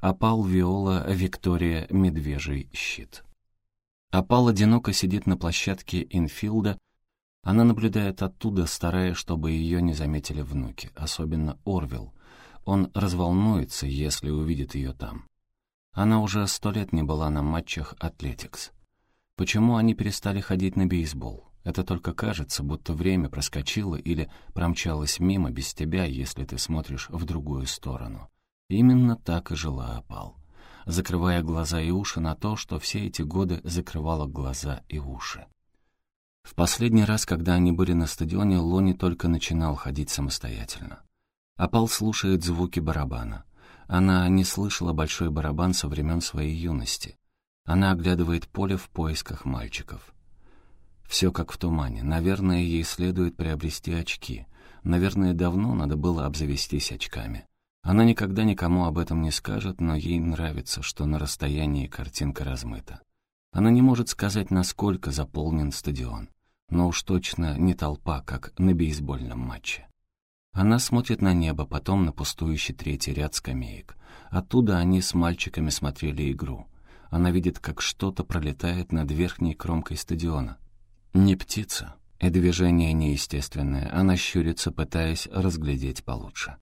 Опал Виола Виктория Медвежий щит. Опал одиноко сидит на площадке инфилда. Она наблюдает оттуда, стараясь, чтобы ее не заметили внуки, особенно Орвилл. Он разволнуется, если увидит ее там. Она уже сто лет не была на матчах «Атлетикс». Почему они перестали ходить на бейсбол? Это только кажется, будто время проскочило или промчалось мимо без тебя, если ты смотришь в другую сторону. Именно так и жила Апал, закрывая глаза и уши на то, что все эти годы закрывала глаза и уши. В последний раз, когда они были на стадионе, Лони только начинал ходить самостоятельно. Апал слушает звуки барабана. Она не слышала большой барабан со времен своей юности. Она оглядывает поле в поисках мальчиков. Все как в тумане. Наверное, ей следует приобрести очки. Наверное, давно надо было обзавестись очками. Она никогда никому об этом не скажет, но ей нравится, что на расстоянии картинка размыта. Она не может сказать, насколько заполнен стадион, но уж точно не толпа, как на бейсбольном матче. Она смотрит на небо, потом на пустующий третий ряд скамеек. Оттуда они с мальчиками смотрели игру. Она видит, как что-то пролетает над верхней кромкой стадиона. Не птица, и движение неестественное, она щурится, пытаясь разглядеть получше.